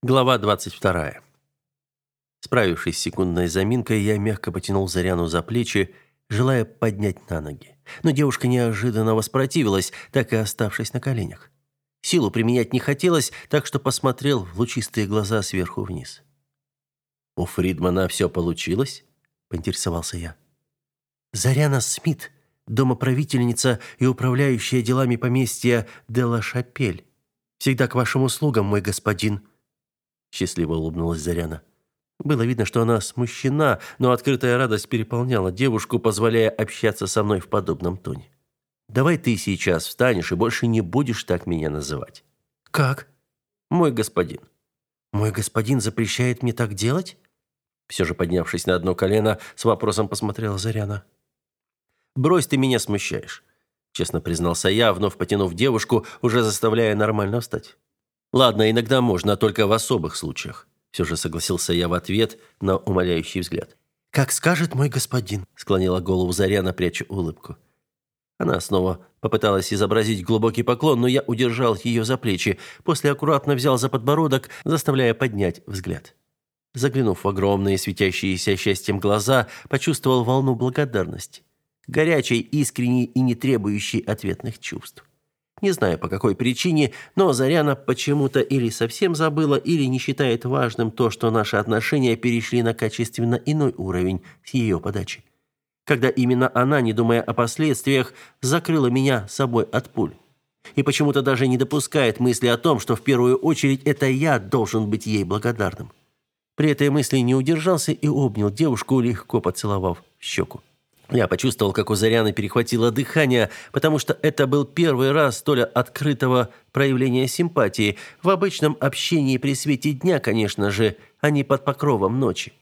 Глава 22. Справившись с секундной заминкой, я мягко потянул Заряну за плечи, желая поднять на ноги. Но девушка неожиданно воспротивилась, так и оставшись на коленях. Силу применять не хотелось, так что посмотрел в лучистые глаза сверху вниз. «У Фридмана все получилось?» – поинтересовался я. «Заряна Смит, домоправительница и управляющая делами поместья Делла Шапель. Всегда к вашим услугам, мой господин», счастливо улыбнулась Заряна. Было видно, что она смущена, но открытая радость переполняла девушку, позволяя общаться со мной в подобном тоне. Давай ты сейчас встанешь и больше не будешь так меня называть. Как? Мой господин. Мой господин запрещает мне так делать? Все же поднявшись на одно колено, с вопросом посмотрела Заряна. Брось ты меня смущаешь, честно признался я, вновь потянув девушку, уже заставляя нормально встать. Ладно, иногда можно, только в особых случаях. Все же согласился я в ответ на умоляющий взгляд. «Как скажет мой господин», — склонила голову Заряна, пряча улыбку. Она снова попыталась изобразить глубокий поклон, но я удержал ее за плечи, после аккуратно взял за подбородок, заставляя поднять взгляд. Заглянув в огромные, светящиеся счастьем глаза, почувствовал волну благодарности. Горячей, искренней и не требующей ответных чувств. Не знаю, по какой причине, но Заряна почему-то или совсем забыла, или не считает важным то, что наши отношения перешли на качественно иной уровень с ее подачи. Когда именно она, не думая о последствиях, закрыла меня собой от пуль. И почему-то даже не допускает мысли о том, что в первую очередь это я должен быть ей благодарным. При этой мысли не удержался и обнял девушку, легко поцеловав в щеку. Я почувствовал, как у Заряны перехватило дыхание, потому что это был первый раз столь открытого проявления симпатии в обычном общении при свете дня, конечно же, а не под покровом ночи.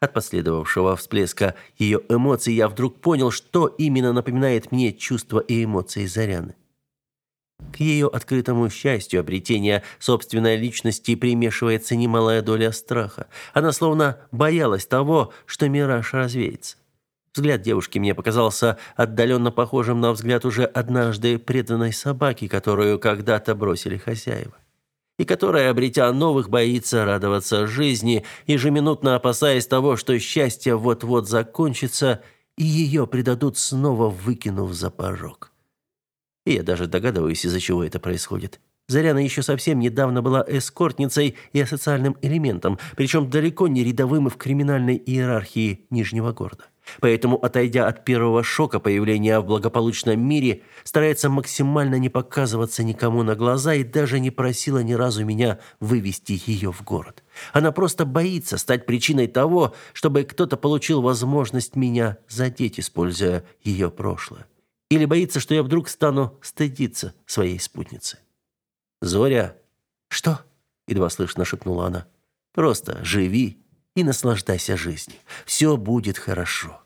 От последовавшего всплеска ее эмоций я вдруг понял, что именно напоминает мне чувства и эмоции Заряны. К ее открытому счастью обретения собственной личности примешивается немалая доля страха. Она словно боялась того, что мираж развеется. Взгляд девушки мне показался отдаленно похожим на взгляд уже однажды преданной собаки, которую когда-то бросили хозяева, и которая, обретя новых, боится радоваться жизни, ежеминутно опасаясь того, что счастье вот-вот закончится, и ее предадут снова, выкинув за порог. И я даже догадываюсь, из-за чего это происходит. Заряна еще совсем недавно была эскортницей и асоциальным элементом, причем далеко не рядовым в криминальной иерархии Нижнего города. Поэтому, отойдя от первого шока появления в благополучном мире, старается максимально не показываться никому на глаза и даже не просила ни разу меня вывести ее в город. Она просто боится стать причиной того, чтобы кто-то получил возможность меня задеть, используя ее прошлое. Или боится, что я вдруг стану стыдиться своей спутницы. «Зоря!» «Что?» — едва слышно шепнула она. «Просто живи и наслаждайся жизнью. Все будет хорошо,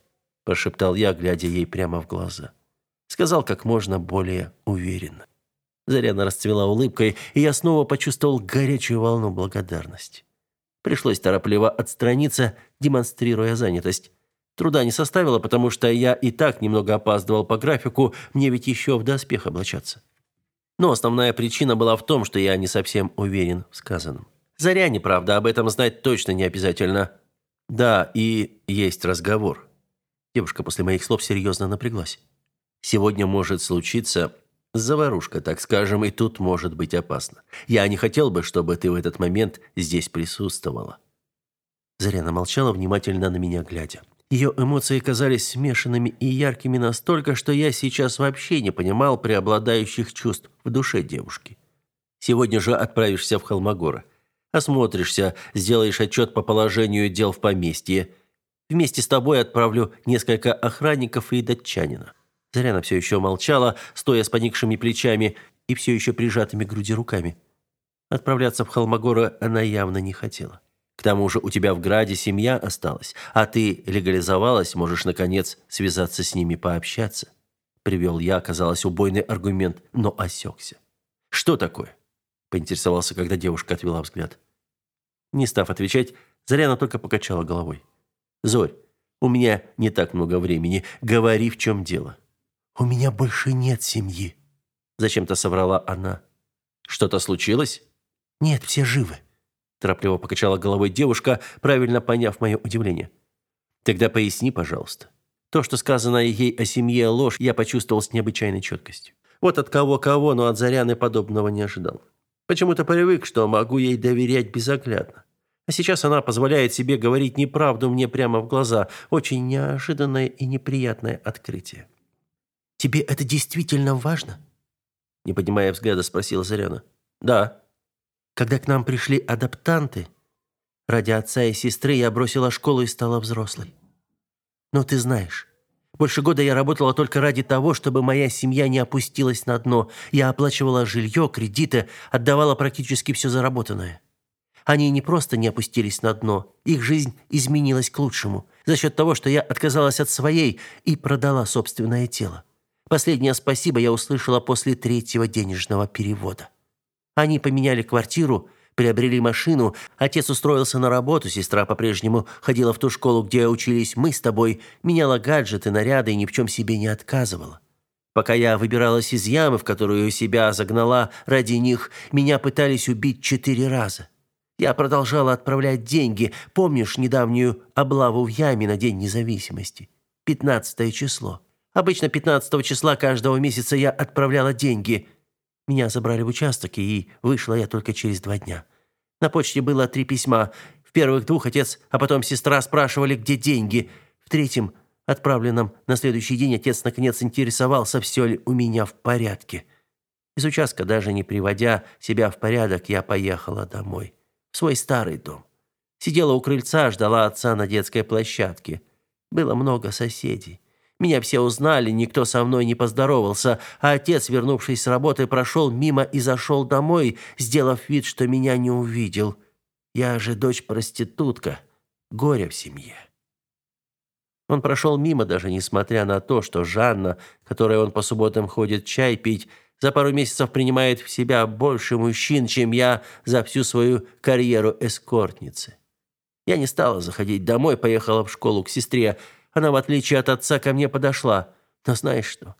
прошептал я, глядя ей прямо в глаза. Сказал как можно более уверенно. Заряна расцвела улыбкой, и я снова почувствовал горячую волну благодарности. Пришлось торопливо отстраниться, демонстрируя занятость. Труда не составило, потому что я и так немного опаздывал по графику, мне ведь еще в доспех облачаться. Но основная причина была в том, что я не совсем уверен в сказанном. Заря не правда, об этом знать точно не обязательно. Да, и есть разговор. Девушка после моих слов серьезно напряглась. Сегодня может случиться заварушка, так скажем, и тут может быть опасно. Я не хотел бы, чтобы ты в этот момент здесь присутствовала. Заря молчала, внимательно на меня глядя. Ее эмоции казались смешанными и яркими настолько, что я сейчас вообще не понимал преобладающих чувств в душе девушки. Сегодня же отправишься в Холмогоры осмотришься, сделаешь отчет по положению дел в поместье. Вместе с тобой отправлю несколько охранников и датчанина». Заряна все еще молчала, стоя с поникшими плечами и все еще прижатыми к груди руками. Отправляться в Холмогоры она явно не хотела. К тому же у тебя в Граде семья осталась, а ты легализовалась, можешь, наконец, связаться с ними, пообщаться. Привел я, казалось, убойный аргумент, но осекся. Что такое? поинтересовался, когда девушка отвела взгляд. Не став отвечать, Заряна только покачала головой. Зорь, у меня не так много времени, говори, в чем дело. У меня больше нет семьи, зачем-то соврала она. Что-то случилось? Нет, все живы. Торопливо покачала головой девушка, правильно поняв мое удивление. Тогда поясни, пожалуйста. То, что сказано ей о семье ложь, я почувствовал с необычайной четкостью. Вот от кого-кого, но от Заряны подобного не ожидал. Почему-то привык, что могу ей доверять безоглядно. А сейчас она позволяет себе говорить неправду мне прямо в глаза. Очень неожиданное и неприятное открытие. «Тебе это действительно важно?» Не поднимая взгляда, спросила Заряна. «Да». «Когда к нам пришли адаптанты, ради отца и сестры я бросила школу и стала взрослой. Но ты знаешь, больше года я работала только ради того, чтобы моя семья не опустилась на дно. Я оплачивала жилье, кредиты, отдавала практически все заработанное. Они не просто не опустились на дно, их жизнь изменилась к лучшему за счет того, что я отказалась от своей и продала собственное тело. Последнее спасибо я услышала после третьего денежного перевода. Они поменяли квартиру, приобрели машину, отец устроился на работу, сестра по-прежнему ходила в ту школу, где учились мы с тобой, меняла гаджеты, наряды и ни в чем себе не отказывала. Пока я выбиралась из ямы, в которую себя загнала ради них, меня пытались убить четыре раза. Я продолжала отправлять деньги. Помнишь недавнюю облаву в яме на День независимости? 15 число. Обычно 15 числа каждого месяца я отправляла деньги. Меня забрали в участок, и вышла я только через два дня. На почте было три письма. В первых двух отец, а потом сестра спрашивали, где деньги. В третьем, отправленном на следующий день, отец наконец интересовался, все ли у меня в порядке. Из участка, даже не приводя себя в порядок, я поехала домой. В свой старый дом. Сидела у крыльца, ждала отца на детской площадке. Было много соседей. Меня все узнали, никто со мной не поздоровался, а отец, вернувшись с работы, прошел мимо и зашел домой, сделав вид, что меня не увидел. Я же дочь проститутка, горе в семье. Он прошел мимо, даже несмотря на то, что Жанна, которой он по субботам ходит чай пить, за пару месяцев принимает в себя больше мужчин, чем я за всю свою карьеру эскортницы. Я не стала заходить домой, поехала в школу к сестре, она, в отличие от отца, ко мне подошла. Но знаешь что?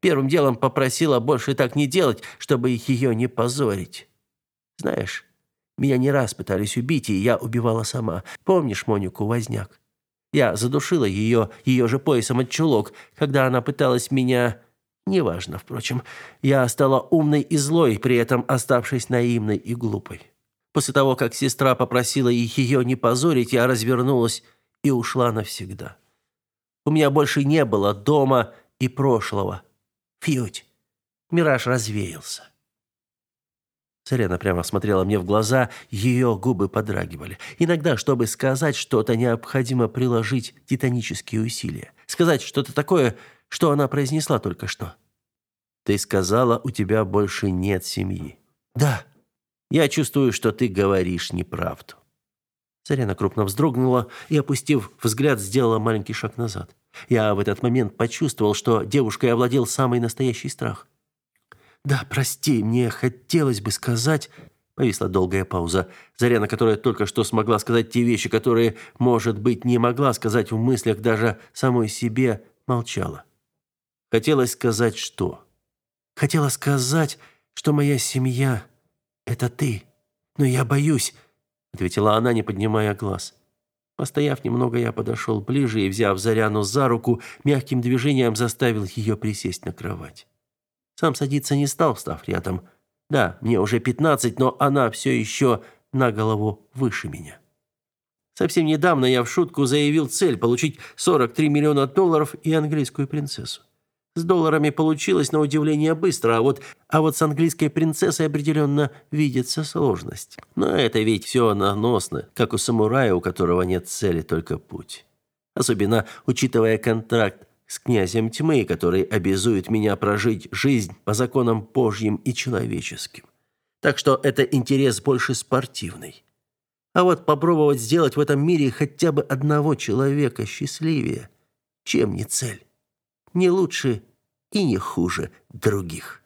Первым делом попросила больше так не делать, чтобы их ее не позорить. Знаешь, меня не раз пытались убить, и я убивала сама. Помнишь Монику Возняк? Я задушила ее, ее же поясом от чулок, когда она пыталась меня... Неважно, впрочем. Я стала умной и злой, при этом оставшись наивной и глупой. После того, как сестра попросила их ее не позорить, я развернулась и ушла навсегда. У меня больше не было дома и прошлого. Фьють. Мираж развеялся. Сарена прямо смотрела мне в глаза, ее губы подрагивали. Иногда, чтобы сказать что-то, необходимо приложить титанические усилия. Сказать что-то такое, что она произнесла только что. Ты сказала, у тебя больше нет семьи. Да. Я чувствую, что ты говоришь неправду. Зарина крупно вздрогнула и, опустив взгляд, сделала маленький шаг назад. Я в этот момент почувствовал, что девушкой овладел самый настоящий страх. «Да, прости, мне хотелось бы сказать...» Повисла долгая пауза. Зарина, которая только что смогла сказать те вещи, которые, может быть, не могла сказать в мыслях даже самой себе, молчала. Хотелось сказать что? Хотела сказать, что моя семья — это ты. Но я боюсь, ответила она, не поднимая глаз. Постояв немного, я подошел ближе и, взяв Заряну за руку, мягким движением заставил ее присесть на кровать. Сам садиться не стал, став рядом. Да, мне уже пятнадцать, но она все еще на голову выше меня. Совсем недавно я в шутку заявил цель получить 43 миллиона долларов и английскую принцессу. С долларами получилось на удивление быстро, а вот а вот с английской принцессой определенно видится сложность. Но это ведь все наносно, как у самурая, у которого нет цели, только путь. Особенно учитывая контракт с князем тьмы, который обязует меня прожить жизнь по законам божьим и человеческим. Так что это интерес больше спортивный. А вот попробовать сделать в этом мире хотя бы одного человека счастливее, чем не цель не лучше и не хуже других.